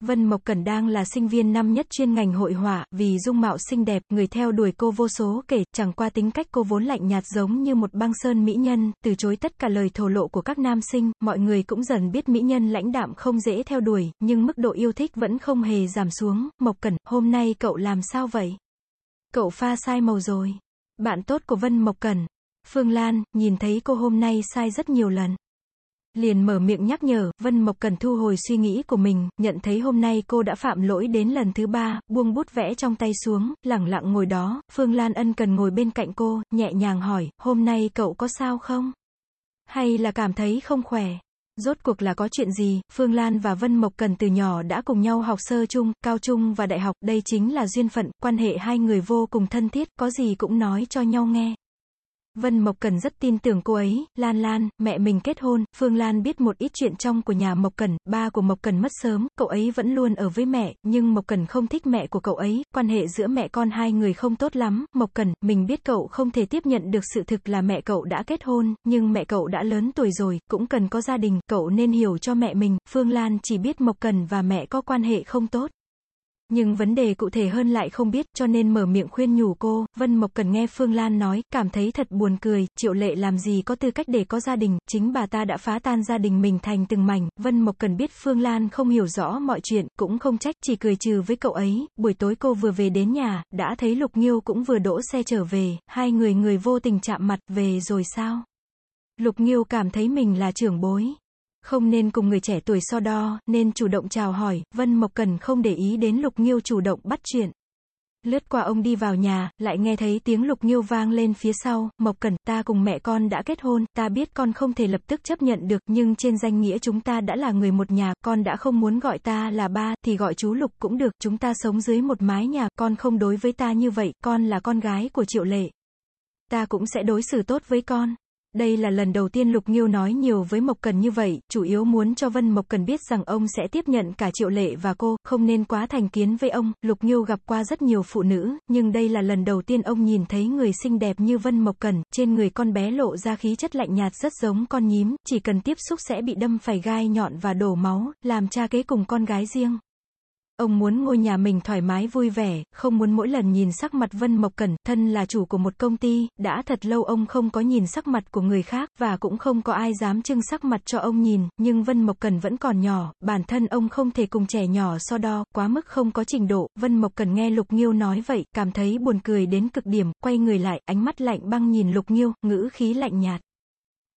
Vân Mộc Cẩn đang là sinh viên năm nhất chuyên ngành hội họa, vì dung mạo xinh đẹp, người theo đuổi cô vô số kể, chẳng qua tính cách cô vốn lạnh nhạt giống như một băng sơn mỹ nhân, từ chối tất cả lời thổ lộ của các nam sinh, mọi người cũng dần biết mỹ nhân lãnh đạm không dễ theo đuổi, nhưng mức độ yêu thích vẫn không hề giảm xuống. Mộc Cẩn, hôm nay cậu làm sao vậy? Cậu pha sai màu rồi. Bạn tốt của Vân Mộc Cẩn. Phương Lan, nhìn thấy cô hôm nay sai rất nhiều lần liền mở miệng nhắc nhở, Vân Mộc cần thu hồi suy nghĩ của mình, nhận thấy hôm nay cô đã phạm lỗi đến lần thứ ba, buông bút vẽ trong tay xuống, lẳng lặng ngồi đó, Phương Lan ân cần ngồi bên cạnh cô, nhẹ nhàng hỏi, hôm nay cậu có sao không? Hay là cảm thấy không khỏe? Rốt cuộc là có chuyện gì, Phương Lan và Vân Mộc Cần từ nhỏ đã cùng nhau học sơ trung, cao trung và đại học, đây chính là duyên phận, quan hệ hai người vô cùng thân thiết, có gì cũng nói cho nhau nghe. Vân Mộc Cần rất tin tưởng cô ấy, Lan Lan, mẹ mình kết hôn, Phương Lan biết một ít chuyện trong của nhà Mộc Cần, ba của Mộc Cần mất sớm, cậu ấy vẫn luôn ở với mẹ, nhưng Mộc Cần không thích mẹ của cậu ấy, quan hệ giữa mẹ con hai người không tốt lắm, Mộc Cần, mình biết cậu không thể tiếp nhận được sự thực là mẹ cậu đã kết hôn, nhưng mẹ cậu đã lớn tuổi rồi, cũng cần có gia đình, cậu nên hiểu cho mẹ mình, Phương Lan chỉ biết Mộc Cần và mẹ có quan hệ không tốt. Nhưng vấn đề cụ thể hơn lại không biết, cho nên mở miệng khuyên nhủ cô, Vân Mộc cần nghe Phương Lan nói, cảm thấy thật buồn cười, triệu lệ làm gì có tư cách để có gia đình, chính bà ta đã phá tan gia đình mình thành từng mảnh, Vân Mộc cần biết Phương Lan không hiểu rõ mọi chuyện, cũng không trách, chỉ cười trừ với cậu ấy, buổi tối cô vừa về đến nhà, đã thấy Lục Nghiêu cũng vừa đỗ xe trở về, hai người người vô tình chạm mặt, về rồi sao? Lục Nghiêu cảm thấy mình là trưởng bối. Không nên cùng người trẻ tuổi so đo, nên chủ động chào hỏi, Vân Mộc Cần không để ý đến Lục Nghiêu chủ động bắt chuyện. Lướt qua ông đi vào nhà, lại nghe thấy tiếng Lục Nghiêu vang lên phía sau, Mộc cần ta cùng mẹ con đã kết hôn, ta biết con không thể lập tức chấp nhận được, nhưng trên danh nghĩa chúng ta đã là người một nhà, con đã không muốn gọi ta là ba, thì gọi chú Lục cũng được, chúng ta sống dưới một mái nhà, con không đối với ta như vậy, con là con gái của Triệu Lệ. Ta cũng sẽ đối xử tốt với con. Đây là lần đầu tiên Lục Nghiêu nói nhiều với Mộc Cần như vậy, chủ yếu muốn cho Vân Mộc Cần biết rằng ông sẽ tiếp nhận cả Triệu Lệ và cô, không nên quá thành kiến với ông. Lục Nghiêu gặp qua rất nhiều phụ nữ, nhưng đây là lần đầu tiên ông nhìn thấy người xinh đẹp như Vân Mộc Cần, trên người con bé lộ ra khí chất lạnh nhạt rất giống con nhím, chỉ cần tiếp xúc sẽ bị đâm phải gai nhọn và đổ máu, làm cha kế cùng con gái riêng. Ông muốn ngôi nhà mình thoải mái vui vẻ, không muốn mỗi lần nhìn sắc mặt Vân Mộc Cẩn, thân là chủ của một công ty, đã thật lâu ông không có nhìn sắc mặt của người khác, và cũng không có ai dám trưng sắc mặt cho ông nhìn, nhưng Vân Mộc Cẩn vẫn còn nhỏ, bản thân ông không thể cùng trẻ nhỏ so đo, quá mức không có trình độ, Vân Mộc Cẩn nghe Lục Nghiêu nói vậy, cảm thấy buồn cười đến cực điểm, quay người lại, ánh mắt lạnh băng nhìn Lục Nghiêu, ngữ khí lạnh nhạt.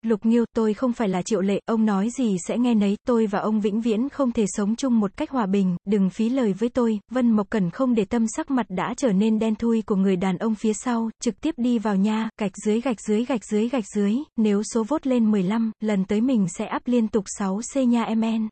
Lục Nghiêu, tôi không phải là triệu lệ, ông nói gì sẽ nghe nấy, tôi và ông vĩnh viễn không thể sống chung một cách hòa bình, đừng phí lời với tôi, Vân Mộc Cẩn không để tâm sắc mặt đã trở nên đen thui của người đàn ông phía sau, trực tiếp đi vào nhà. gạch dưới gạch dưới gạch dưới gạch dưới, nếu số vốt lên 15, lần tới mình sẽ áp liên tục 6 C nha em MN.